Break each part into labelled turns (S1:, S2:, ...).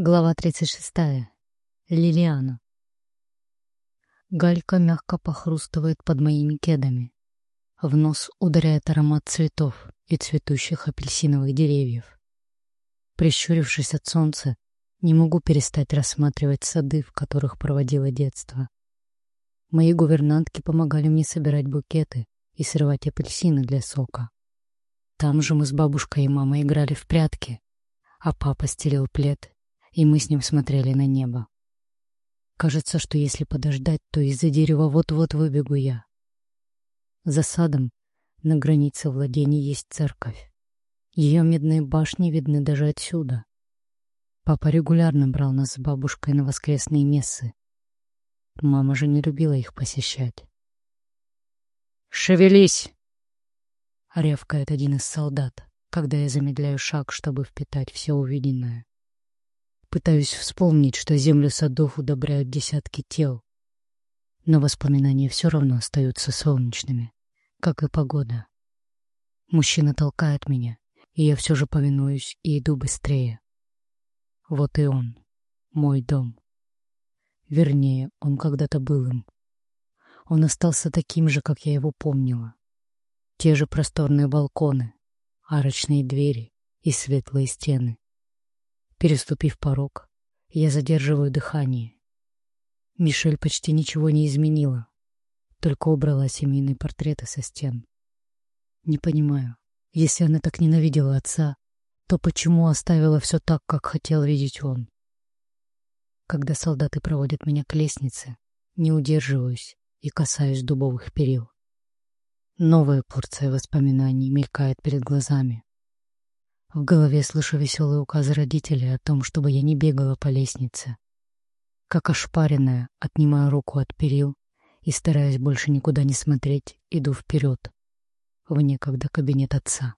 S1: Глава 36. Лилиана. Галька мягко похрустывает под моими кедами. В нос ударяет аромат цветов и цветущих апельсиновых деревьев. Прищурившись от солнца, не могу перестать рассматривать сады, в которых проводила детство. Мои гувернантки помогали мне собирать букеты и срывать апельсины для сока. Там же мы с бабушкой и мамой играли в прятки, а папа стелил плед и мы с ним смотрели на небо. Кажется, что если подождать, то из-за дерева вот-вот выбегу я. За садом на границе владений есть церковь. Ее медные башни видны даже отсюда. Папа регулярно брал нас с бабушкой на воскресные мессы. Мама же не любила их посещать. «Шевелись!» — ревкает один из солдат, когда я замедляю шаг, чтобы впитать все увиденное. Пытаюсь вспомнить, что землю садов удобряют десятки тел. Но воспоминания все равно остаются солнечными, как и погода. Мужчина толкает меня, и я все же повинуюсь и иду быстрее. Вот и он, мой дом. Вернее, он когда-то был им. Он остался таким же, как я его помнила. Те же просторные балконы, арочные двери и светлые стены. Переступив порог, я задерживаю дыхание. Мишель почти ничего не изменила, только убрала семейные портреты со стен. Не понимаю, если она так ненавидела отца, то почему оставила все так, как хотел видеть он? Когда солдаты проводят меня к лестнице, не удерживаюсь и касаюсь дубовых перил. Новая порция воспоминаний мелькает перед глазами. В голове слышу веселые указы родителей о том, чтобы я не бегала по лестнице. Как ошпаренная, отнимаю руку от перил и, стараясь больше никуда не смотреть, иду вперед, в некогда кабинет отца.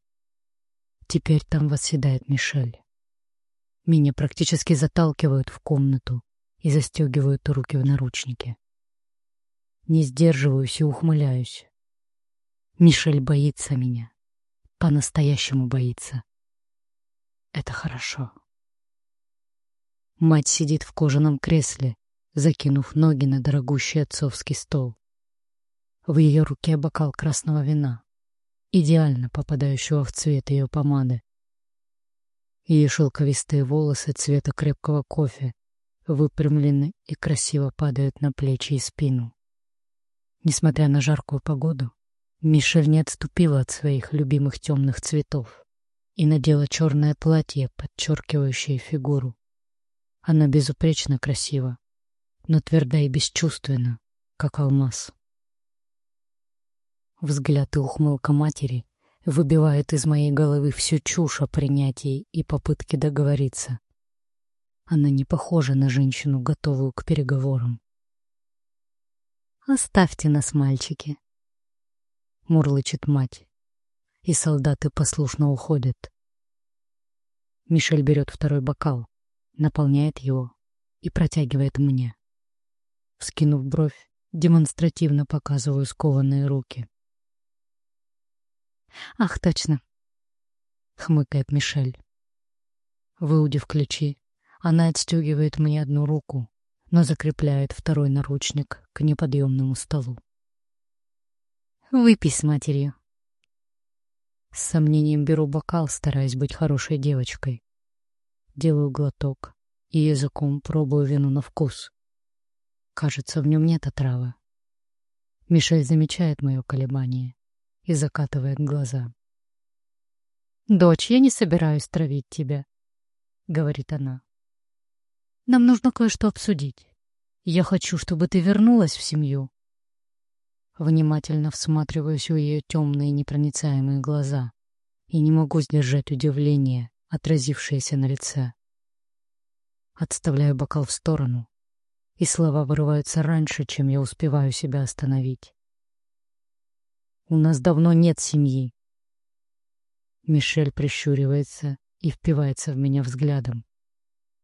S1: Теперь там восседает Мишель. Меня практически заталкивают в комнату и застегивают руки в наручники. Не сдерживаюсь и ухмыляюсь. Мишель боится меня. По-настоящему боится. Это хорошо. Мать сидит в кожаном кресле, закинув ноги на дорогущий отцовский стол. В ее руке бокал красного вина, идеально попадающего в цвет ее помады. Ее шелковистые волосы цвета крепкого кофе выпрямлены и красиво падают на плечи и спину. Несмотря на жаркую погоду, Мишель не отступила от своих любимых темных цветов и надела черное платье, подчеркивающее фигуру. Она безупречно красива, но тверда и бесчувственна, как алмаз. Взгляд и ухмылка матери выбивает из моей головы всю чушь о принятии и попытке договориться. Она не похожа на женщину, готовую к переговорам. «Оставьте нас, мальчики», — мурлычет мать и солдаты послушно уходят. Мишель берет второй бокал, наполняет его и протягивает мне. Вскинув бровь, демонстративно показываю скованные руки. «Ах, точно!» — хмыкает Мишель. Выудив ключи, она отстегивает мне одну руку, но закрепляет второй наручник к неподъемному столу. «Выпей с матерью», с сомнением беру бокал, стараясь быть хорошей девочкой. Делаю глоток и языком пробую вину на вкус. Кажется, в нем нет отравы. Мишель замечает мое колебание и закатывает глаза. «Дочь, я не собираюсь травить тебя», — говорит она. «Нам нужно кое-что обсудить. Я хочу, чтобы ты вернулась в семью Внимательно всматриваюсь в ее темные непроницаемые глаза и не могу сдержать удивление, отразившееся на лице. Отставляю бокал в сторону, и слова вырываются раньше, чем я успеваю себя остановить. «У нас давно нет семьи». Мишель прищуривается и впивается в меня взглядом.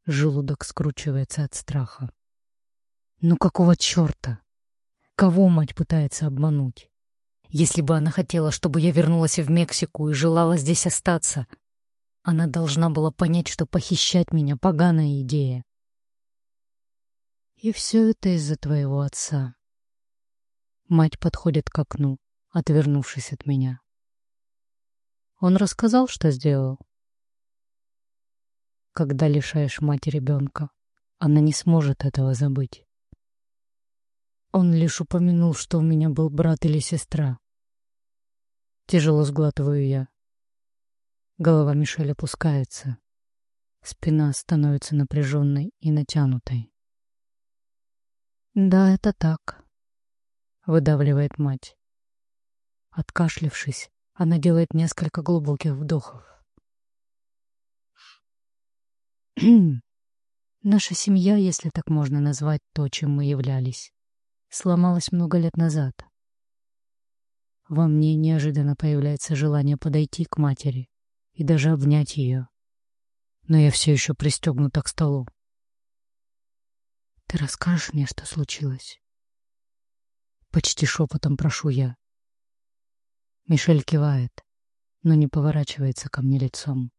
S1: Желудок скручивается от страха. «Ну какого черта?» Кого мать пытается обмануть? Если бы она хотела, чтобы я вернулась в Мексику и желала здесь остаться, Она должна была понять, что похищать меня — поганая идея. И все это из-за твоего отца. Мать подходит к окну, отвернувшись от меня. Он рассказал, что сделал. Когда лишаешь мать ребенка, она не сможет этого забыть. Он лишь упомянул, что у меня был брат или сестра. Тяжело сглатываю я. Голова Мишель опускается. Спина становится напряженной и натянутой. «Да, это так», — выдавливает мать. Откашлившись, она делает несколько глубоких вдохов. Наша семья, если так можно назвать то, чем мы являлись, сломалась много лет назад. Во мне неожиданно появляется желание подойти к матери и даже обнять ее. Но я все еще пристегнута к столу. «Ты расскажешь мне, что случилось?» Почти шепотом прошу я. Мишель кивает, но не поворачивается ко мне лицом.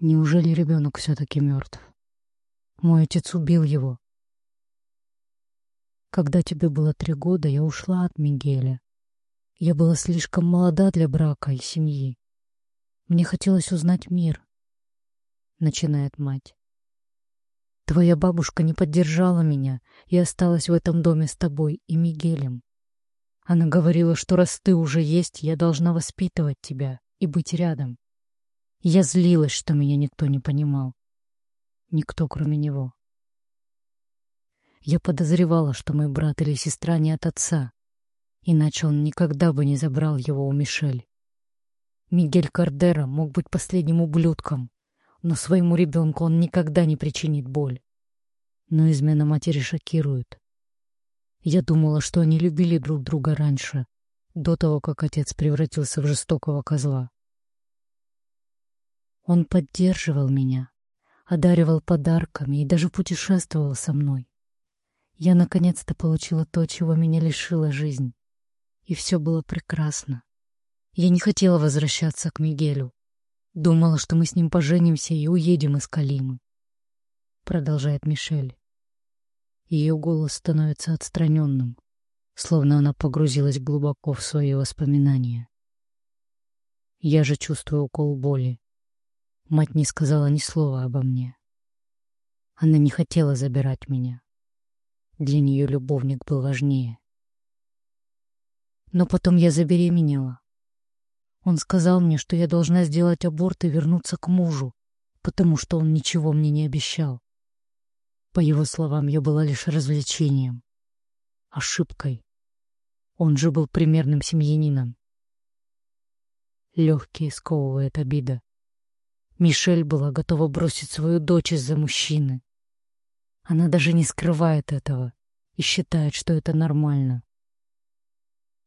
S1: Неужели ребенок все-таки мертв? Мой отец убил его. Когда тебе было три года, я ушла от Мигеля. Я была слишком молода для брака и семьи. Мне хотелось узнать мир, — начинает мать. Твоя бабушка не поддержала меня и осталась в этом доме с тобой и Мигелем. Она говорила, что раз ты уже есть, я должна воспитывать тебя и быть рядом. Я злилась, что меня никто не понимал. Никто, кроме него. Я подозревала, что мой брат или сестра не от отца, иначе он никогда бы не забрал его у Мишель. Мигель Кардера мог быть последним ублюдком, но своему ребенку он никогда не причинит боль. Но измена матери шокирует. Я думала, что они любили друг друга раньше, до того, как отец превратился в жестокого козла. Он поддерживал меня, одаривал подарками и даже путешествовал со мной. Я наконец-то получила то, чего меня лишила жизнь. И все было прекрасно. Я не хотела возвращаться к Мигелю. Думала, что мы с ним поженимся и уедем из Калимы. Продолжает Мишель. Ее голос становится отстраненным, словно она погрузилась глубоко в свои воспоминания. Я же чувствую укол боли. Мать не сказала ни слова обо мне. Она не хотела забирать меня. Для нее любовник был важнее. Но потом я забеременела. Он сказал мне, что я должна сделать аборт и вернуться к мужу, потому что он ничего мне не обещал. По его словам, я была лишь развлечением, ошибкой. Он же был примерным семьянином. Легкий сковывает обида. Мишель была готова бросить свою дочь из-за мужчины. Она даже не скрывает этого и считает, что это нормально.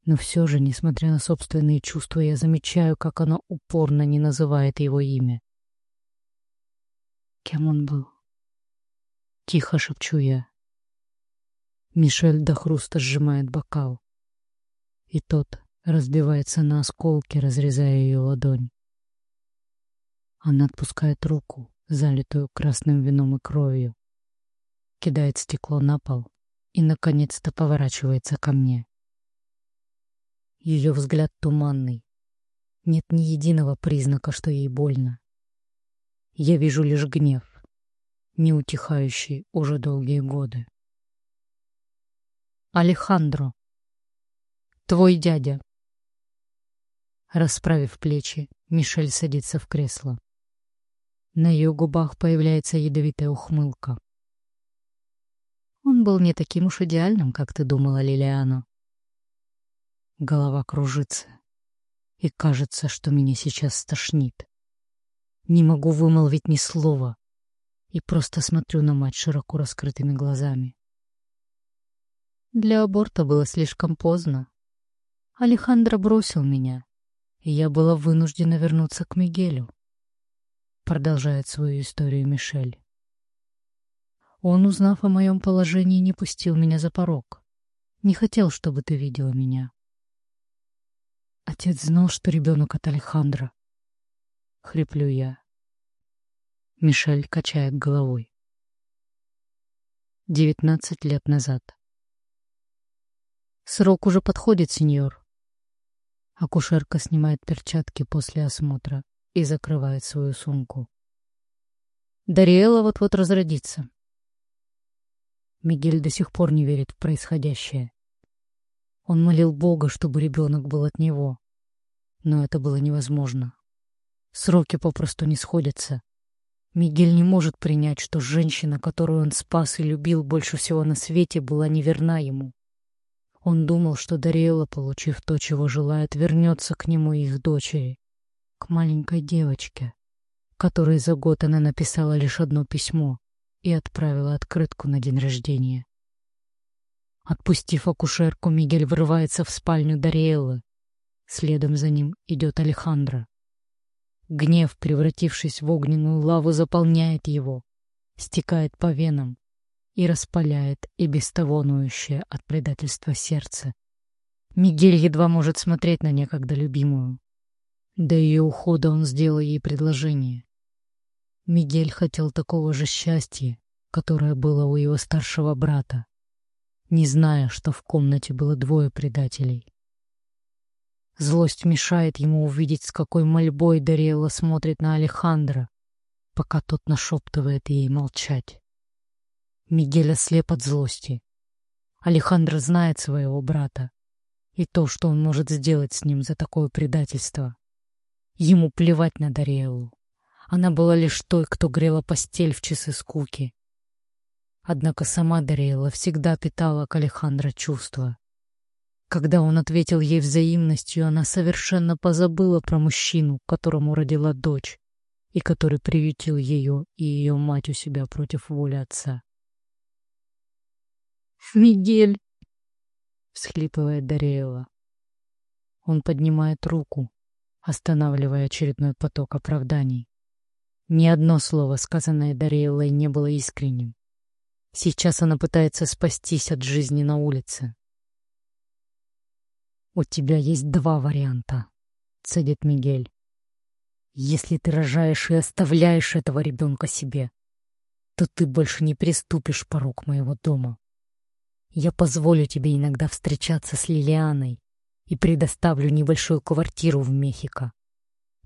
S1: Но все же, несмотря на собственные чувства, я замечаю, как она упорно не называет его имя. Кем он был? Тихо шепчу я. Мишель до хруста сжимает бокал. И тот разбивается на осколки, разрезая ее ладонь. Она отпускает руку, залитую красным вином и кровью, кидает стекло на пол и, наконец-то, поворачивается ко мне. Ее взгляд туманный. Нет ни единого признака, что ей больно. Я вижу лишь гнев, не утихающий уже долгие годы. Алехандро, твой дядя. Расправив плечи, Мишель садится в кресло. На ее губах появляется ядовитая ухмылка. Он был не таким уж идеальным, как ты думала, Лилиано. Голова кружится, и кажется, что меня сейчас стошнит. Не могу вымолвить ни слова и просто смотрю на мать широко раскрытыми глазами. Для аборта было слишком поздно. Алехандро бросил меня, и я была вынуждена вернуться к Мигелю. Продолжает свою историю Мишель. Он, узнав о моем положении, не пустил меня за порог. Не хотел, чтобы ты видела меня. Отец знал, что ребенок от Алехандра. хриплю я. Мишель качает головой. Девятнадцать лет назад. Срок уже подходит, сеньор. Акушерка снимает перчатки после осмотра и закрывает свою сумку. Дариэла вот-вот разродится. Мигель до сих пор не верит в происходящее. Он молил Бога, чтобы ребенок был от него. Но это было невозможно. Сроки попросту не сходятся. Мигель не может принять, что женщина, которую он спас и любил больше всего на свете, была неверна ему. Он думал, что Дариэла, получив то, чего желает, вернется к нему и их дочери, к маленькой девочке, которой за год она написала лишь одно письмо и отправила открытку на день рождения. Отпустив акушерку, Мигель врывается в спальню Дариэллы. Следом за ним идет Алехандро. Гнев, превратившись в огненную лаву, заполняет его, стекает по венам и распаляет и без того ноющее от предательства сердце. Мигель едва может смотреть на некогда любимую. До ее ухода он сделал ей предложение. Мигель хотел такого же счастья, которое было у его старшего брата не зная, что в комнате было двое предателей. Злость мешает ему увидеть, с какой мольбой Дариэла смотрит на Алехандро, пока тот нашептывает ей молчать. Мигель ослеп от злости. Алехандро знает своего брата и то, что он может сделать с ним за такое предательство. Ему плевать на Дариэлу. Она была лишь той, кто грела постель в часы скуки. Однако сама Дариэла всегда питала к Алехандро чувства. Когда он ответил ей взаимностью, она совершенно позабыла про мужчину, которому родила дочь, и который приютил ее и ее мать у себя против воли отца. «Мигель!» — всхлипывает Дариэла. Он поднимает руку, останавливая очередной поток оправданий. Ни одно слово, сказанное Дариэлой, не было искренним. Сейчас она пытается спастись от жизни на улице. «У тебя есть два варианта», — цедит Мигель. «Если ты рожаешь и оставляешь этого ребенка себе, то ты больше не приступишь порог моего дома. Я позволю тебе иногда встречаться с Лилианой и предоставлю небольшую квартиру в Мехико,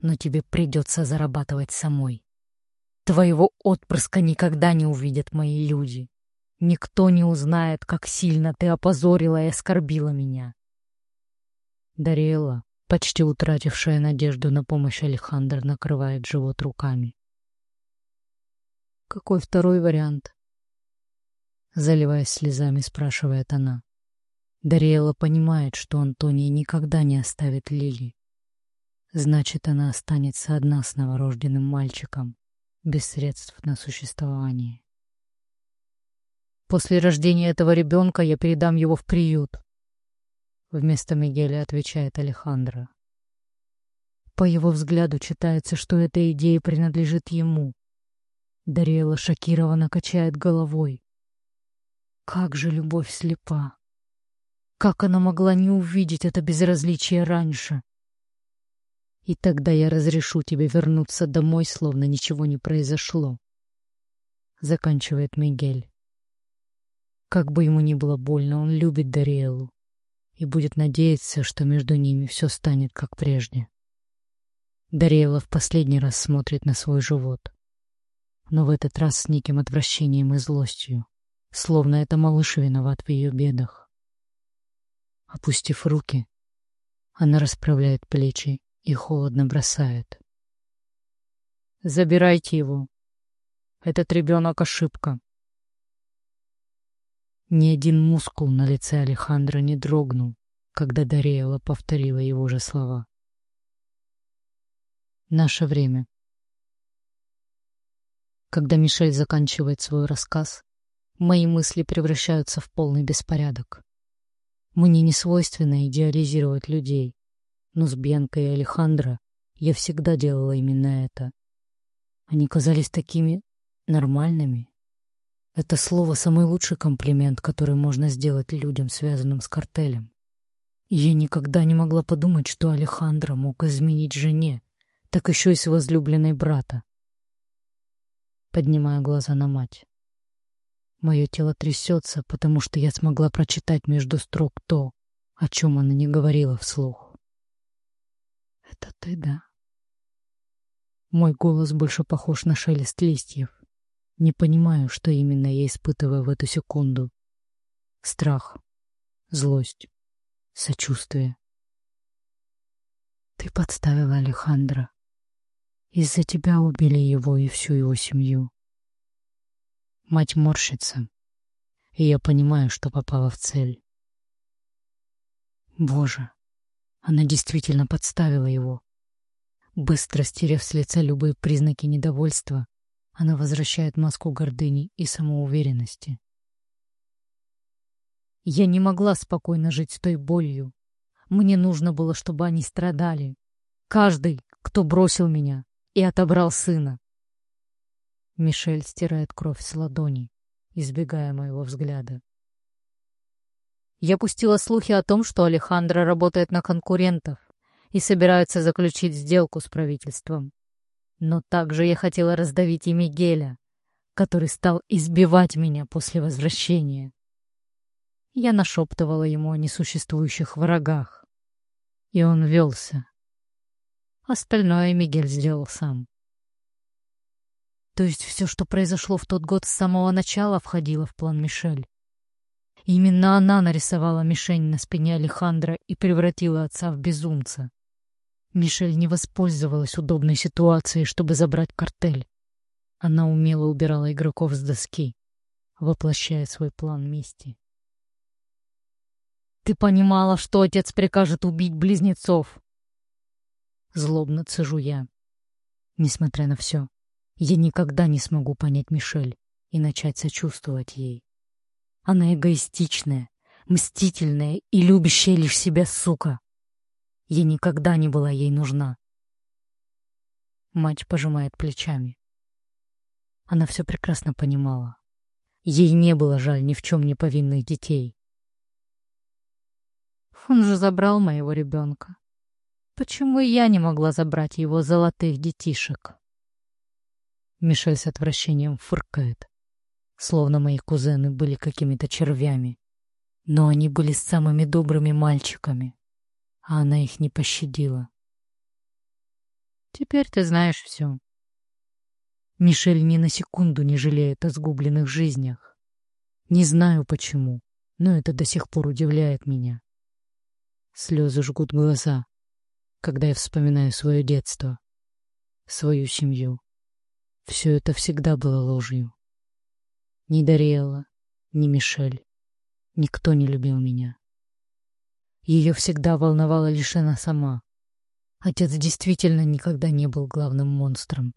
S1: но тебе придется зарабатывать самой. Твоего отпрыска никогда не увидят мои люди. Никто не узнает, как сильно ты опозорила и оскорбила меня. Дариэла, почти утратившая надежду на помощь Алехандр, накрывает живот руками. «Какой второй вариант?» Заливаясь слезами, спрашивает она. Дариэла понимает, что Антония никогда не оставит Лили. Значит, она останется одна с новорожденным мальчиком, без средств на существование. После рождения этого ребенка я передам его в приют. Вместо Мигеля отвечает Алехандро. По его взгляду читается, что эта идея принадлежит ему. Дариэла шокированно качает головой. Как же любовь слепа! Как она могла не увидеть это безразличие раньше? И тогда я разрешу тебе вернуться домой, словно ничего не произошло. Заканчивает Мигель. Как бы ему ни было больно, он любит Дариэлу и будет надеяться, что между ними все станет как прежде. Дариэла в последний раз смотрит на свой живот, но в этот раз с неким отвращением и злостью, словно это малыш виноват в ее бедах. Опустив руки, она расправляет плечи и холодно бросает. «Забирайте его. Этот ребенок — ошибка. Ни один мускул на лице Алехандро не дрогнул, когда Дариэла повторила его же слова. Наше время. Когда Мишель заканчивает свой рассказ, мои мысли превращаются в полный беспорядок. Мне не свойственно идеализировать людей, но с Бьянкой и Алехандро я всегда делала именно это. Они казались такими нормальными, это слово — самый лучший комплимент, который можно сделать людям, связанным с картелем. Я никогда не могла подумать, что Алехандро мог изменить жене, так еще и с возлюбленной брата. Поднимаю глаза на мать. Мое тело трясется, потому что я смогла прочитать между строк то, о чем она не говорила вслух. «Это ты, да?» Мой голос больше похож на шелест листьев. Не понимаю, что именно я испытываю в эту секунду. Страх, злость, сочувствие. Ты подставила Алехандро. Из-за тебя убили его и всю его семью. Мать морщится, и я понимаю, что попала в цель. Боже, она действительно подставила его. Быстро стерев с лица любые признаки недовольства, она возвращает маску гордыни и самоуверенности. Я не могла спокойно жить с той болью. Мне нужно было, чтобы они страдали. Каждый, кто бросил меня и отобрал сына. Мишель стирает кровь с ладони, избегая моего взгляда. Я пустила слухи о том, что Алехандро работает на конкурентов и собираются заключить сделку с правительством. Но также я хотела раздавить и Мигеля, который стал избивать меня после возвращения. Я нашептывала ему о несуществующих врагах, и он велся. Остальное Мигель сделал сам. То есть все, что произошло в тот год с самого начала, входило в план Мишель. Именно она нарисовала мишень на спине Алехандра и превратила отца в безумца. Мишель не воспользовалась удобной ситуацией, чтобы забрать картель. Она умело убирала игроков с доски, воплощая свой план мести. «Ты понимала, что отец прикажет убить близнецов?» Злобно цежу я. Несмотря на все, я никогда не смогу понять Мишель и начать сочувствовать ей. Она эгоистичная, мстительная и любящая лишь себя сука. Я никогда не была ей нужна. Мать пожимает плечами. Она все прекрасно понимала. Ей не было жаль ни в чем не повинных детей. Он же забрал моего ребенка. Почему я не могла забрать его золотых детишек? Мишель с отвращением фыркает, словно мои кузены были какими-то червями. Но они были самыми добрыми мальчиками а она их не пощадила. Теперь ты знаешь все. Мишель ни на секунду не жалеет о сгубленных жизнях. Не знаю почему, но это до сих пор удивляет меня. Слезы жгут глаза, когда я вспоминаю свое детство, свою семью. Все это всегда было ложью. Ни Дариэла, ни Мишель. Никто не любил меня. Ее всегда волновала лишь она сама. Отец действительно никогда не был главным монстром.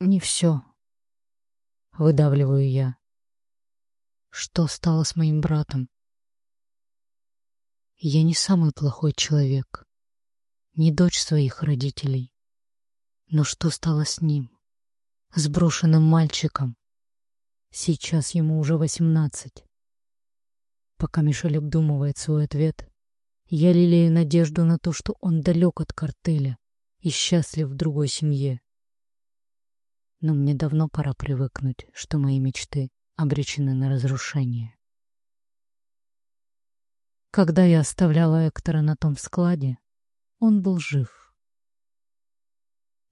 S1: Не все. Выдавливаю я. Что стало с моим братом? Я не самый плохой человек, не дочь своих родителей. Но что стало с ним? С брошенным мальчиком? Сейчас ему уже восемнадцать. Пока Мишель обдумывает свой ответ, я лелею надежду на то, что он далек от картеля и счастлив в другой семье. Но мне давно пора привыкнуть, что мои мечты обречены на разрушение. Когда я оставляла Эктора на том складе, он был жив.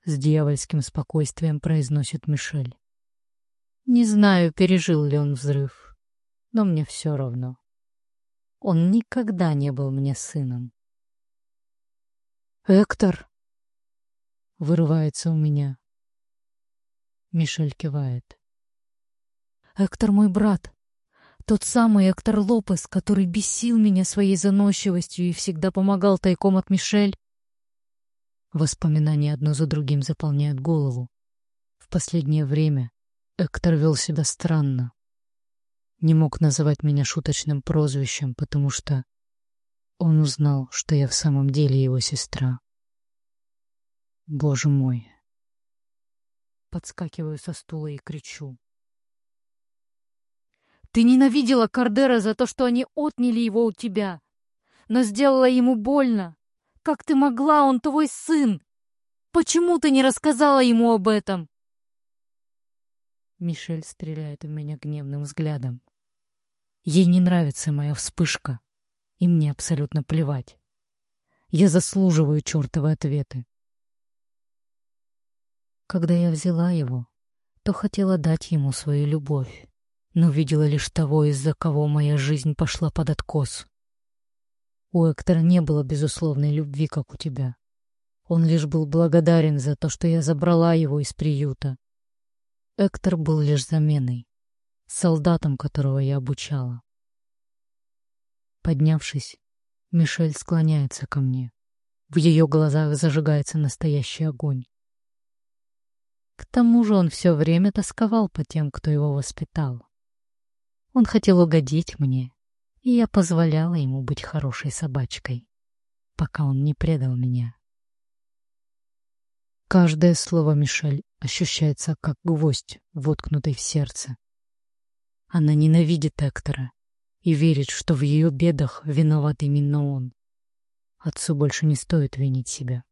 S1: С дьявольским спокойствием произносит Мишель. Не знаю, пережил ли он взрыв, но мне все равно. Он никогда не был мне сыном. «Эктор!» — вырывается у меня. Мишель кивает. «Эктор мой брат. Тот самый Эктор Лопес, который бесил меня своей заносчивостью и всегда помогал тайком от Мишель». Воспоминания одно за другим заполняют голову. В последнее время Эктор вел себя странно не мог называть меня шуточным прозвищем, потому что он узнал, что я в самом деле его сестра. Боже мой. Подскакиваю со стула и кричу. Ты ненавидела Кардера за то, что они отняли его у тебя, но сделала ему больно. Как ты могла, он твой сын, Почему ты не рассказала ему об этом?» Мишель стреляет в меня гневным взглядом. Ей не нравится моя вспышка, и мне абсолютно плевать. Я заслуживаю чертовы ответы. Когда я взяла его, то хотела дать ему свою любовь, но видела лишь того, из-за кого моя жизнь пошла под откос. У Эктора не было безусловной любви, как у тебя. Он лишь был благодарен за то, что я забрала его из приюта. Эктор был лишь заменой, солдатом, которого я обучала. Поднявшись, Мишель склоняется ко мне. В ее глазах зажигается настоящий огонь. К тому же он все время тосковал по тем, кто его воспитал. Он хотел угодить мне, и я позволяла ему быть хорошей собачкой, пока он не предал меня. Каждое слово Мишель ощущается как гвоздь, воткнутый в сердце. Она ненавидит Эктора и верит, что в ее бедах виноват именно он. Отцу больше не стоит винить себя.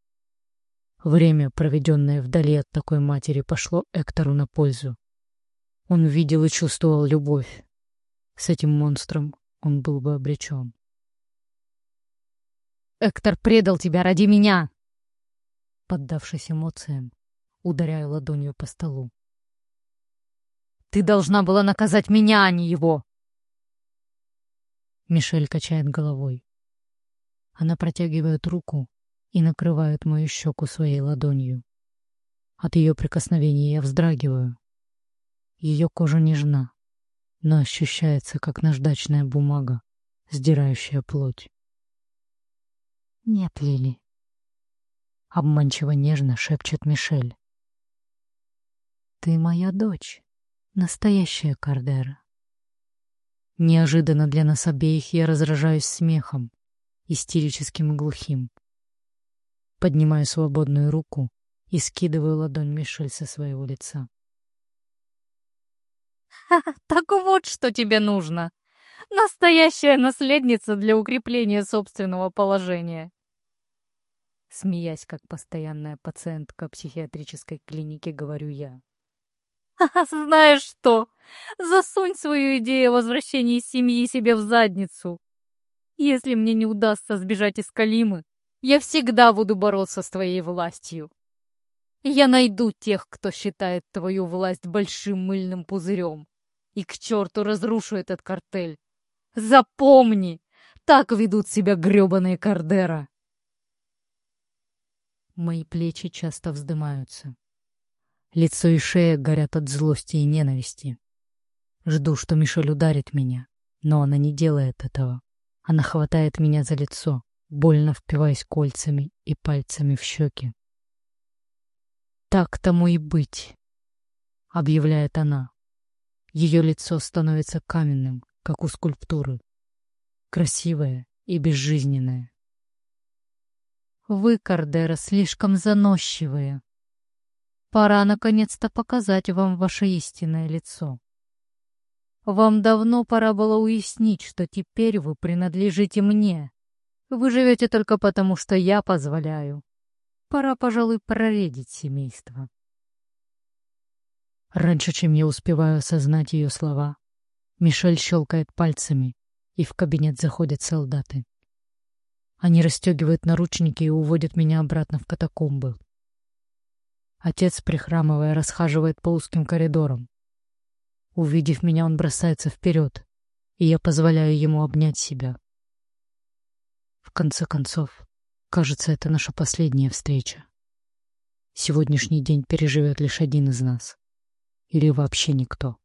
S1: Время, проведенное вдали от такой матери, пошло Эктору на пользу. Он видел и чувствовал любовь. С этим монстром он был бы обречен. «Эктор предал тебя ради меня!» Поддавшись эмоциям, ударяю ладонью по столу. «Ты должна была наказать меня, а не его!» Мишель качает головой. Она протягивает руку, и накрывает мою щеку своей ладонью. От ее прикосновения я вздрагиваю. Ее кожа нежна, но ощущается, как наждачная бумага, сдирающая плоть. «Нет, Лили», — обманчиво нежно шепчет Мишель. «Ты моя дочь, настоящая Кардера». Неожиданно для нас обеих я разражаюсь смехом, истерическим и глухим. Поднимаю свободную руку и скидываю ладонь Мишель со своего лица.
S2: так вот, что тебе нужно. Настоящая наследница для укрепления собственного положения.
S1: Смеясь, как постоянная пациентка психиатрической клиники, говорю я.
S2: знаешь что? Засунь свою идею о возвращении семьи себе в задницу. Если мне не удастся сбежать из Калимы, я всегда буду бороться с твоей властью. Я найду тех, кто считает твою власть большим мыльным пузырем. И к черту разрушу этот картель. Запомни, так ведут себя гребаные Кардера.
S1: Мои плечи часто вздымаются. Лицо и шея горят от злости и ненависти. Жду, что Мишель ударит меня, но она не делает этого. Она хватает меня за лицо, больно впиваясь кольцами и пальцами в щеки. «Так тому и быть», — объявляет она. Ее лицо становится каменным, как у скульптуры, красивое и безжизненное. «Вы, Кардера, слишком заносчивые. Пора наконец-то показать вам ваше истинное лицо. Вам давно пора было уяснить, что теперь вы принадлежите мне, вы живете только потому, что я позволяю. Пора, пожалуй, проредить семейство. Раньше, чем я успеваю осознать ее слова, Мишель щелкает пальцами, и в кабинет заходят солдаты. Они расстегивают наручники и уводят меня обратно в катакомбы. Отец, прихрамывая, расхаживает по узким коридорам. Увидев меня, он бросается вперед, и я позволяю ему обнять себя. В конце концов, кажется, это наша последняя встреча. Сегодняшний день переживет лишь один из нас. Или вообще никто.